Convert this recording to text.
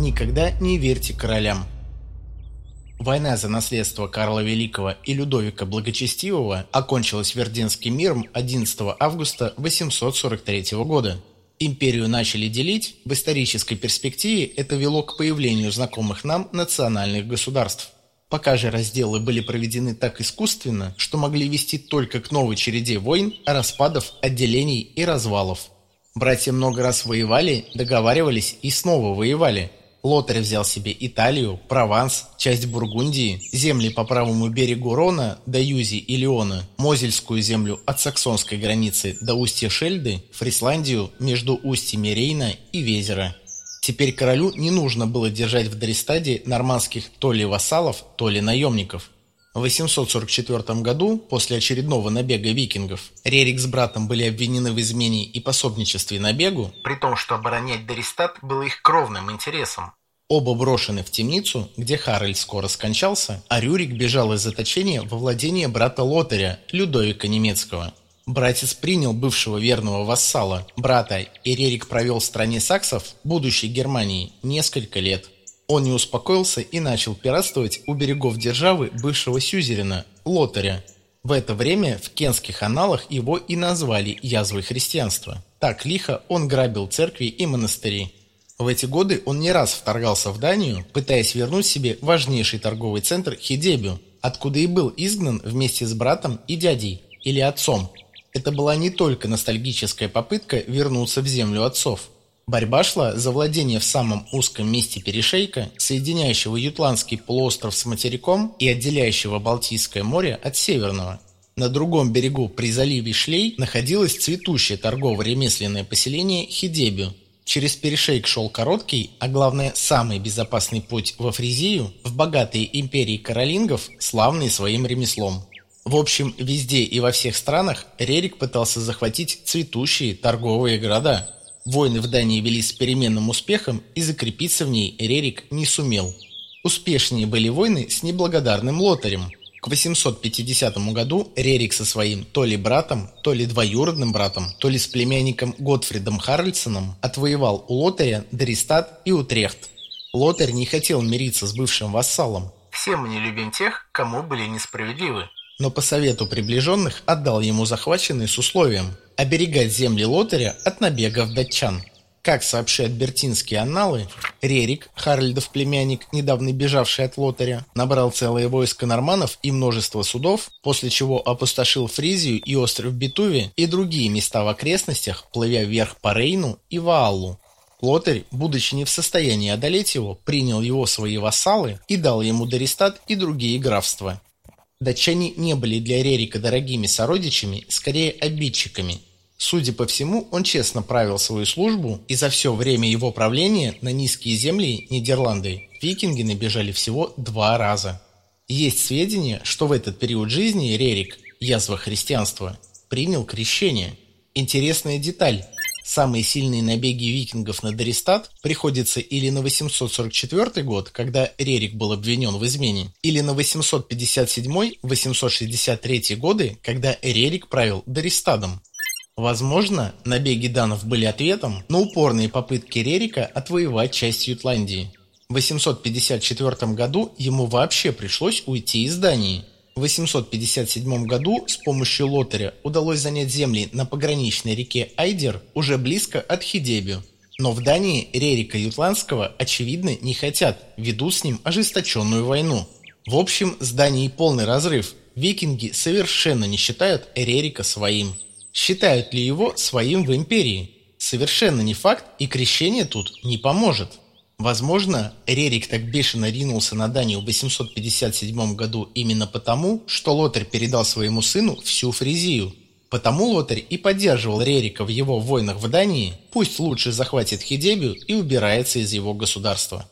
никогда не верьте королям. Война за наследство Карла Великого и Людовика Благочестивого окончилась Верденским миром 11 августа 843 года. Империю начали делить, в исторической перспективе это вело к появлению знакомых нам национальных государств. Пока же разделы были проведены так искусственно, что могли вести только к новой череде войн, распадов, отделений и развалов. Братья много раз воевали, договаривались и снова воевали – Лотарь взял себе Италию, Прованс, часть Бургундии, земли по правому берегу Рона до Юзи и Леона, Мозельскую землю от саксонской границы до устья Шельды, Фрисландию между устьями Рейна и Везера. Теперь королю не нужно было держать в Дристаде нормандских то ли вассалов, то ли наемников. В 844 году, после очередного набега викингов, Рерик с братом были обвинены в измене и пособничестве набегу, при том, что оборонять Дористат было их кровным интересом. Оба брошены в темницу, где Харальд скоро скончался, а Рюрик бежал из заточения во владение брата Лотаря, Людовика Немецкого. Братец принял бывшего верного вассала, брата, и Рерик провел в стране саксов, будущей Германии, несколько лет. Он не успокоился и начал пиратствовать у берегов державы бывшего сюзерена, Лотаря. В это время в кенских аналах его и назвали язвой христианства. Так лихо он грабил церкви и монастыри. В эти годы он не раз вторгался в Данию, пытаясь вернуть себе важнейший торговый центр Хидебю, откуда и был изгнан вместе с братом и дядей, или отцом. Это была не только ностальгическая попытка вернуться в землю отцов – Борьба шла за владение в самом узком месте перешейка, соединяющего Ютландский полуостров с материком и отделяющего Балтийское море от Северного. На другом берегу при заливе Шлей находилось цветущее торгово-ремесленное поселение Хидебю. Через перешейк шел короткий, а главное самый безопасный путь во Фризию, в богатые империи каролингов, славный своим ремеслом. В общем, везде и во всех странах Рерик пытался захватить цветущие торговые города – Войны в Дании велись с переменным успехом, и закрепиться в ней Рерик не сумел. Успешнее были войны с неблагодарным Лотарем. К 850 году Рерик со своим то ли братом, то ли двоюродным братом, то ли с племянником Готфридом Харальдсоном отвоевал у Лотаря Дристат и Утрехт. Лотарь не хотел мириться с бывшим вассалом. «Все мы не любим тех, кому были несправедливы», но по совету приближенных отдал ему захваченные с условием оберегать земли Лотаря от набегов датчан. Как сообщают бертинские анналы, Рерик, Харальдов племянник, недавно бежавший от Лотаря, набрал целое войско норманов и множество судов, после чего опустошил Фризию и остров Бетуви и другие места в окрестностях, плывя вверх по Рейну и Вааллу. Лотарь, будучи не в состоянии одолеть его, принял его свои вассалы и дал ему Дористат и другие графства. Датчане не были для Рерика дорогими сородичами, скорее обидчиками. Судя по всему, он честно правил свою службу, и за все время его правления на низкие земли Нидерланды викинги набежали всего два раза. Есть сведения, что в этот период жизни Рерик, язва христианства, принял крещение. Интересная деталь. Самые сильные набеги викингов на Дористат приходятся или на 844 год, когда Рерик был обвинен в измене, или на 857-863 годы, когда Рерик правил Дористадом. Возможно, набеги данов были ответом на упорные попытки Рерика отвоевать часть Ютландии. В 854 году ему вообще пришлось уйти из Дании – 857 году с помощью лотаря удалось занять земли на пограничной реке Айдер уже близко от Хидебю. Но в Дании Рерика Ютландского, очевидно, не хотят, ведут с ним ожесточенную войну. В общем, с Данией полный разрыв. Викинги совершенно не считают Рерика своим. Считают ли его своим в империи? Совершенно не факт, и крещение тут не поможет. Возможно, Рерик так бешено ринулся на Данию в 857 году именно потому, что Лотарь передал своему сыну всю Фризию. Потому Лотарь и поддерживал Рерика в его войнах в Дании, пусть лучше захватит Хидебию и убирается из его государства.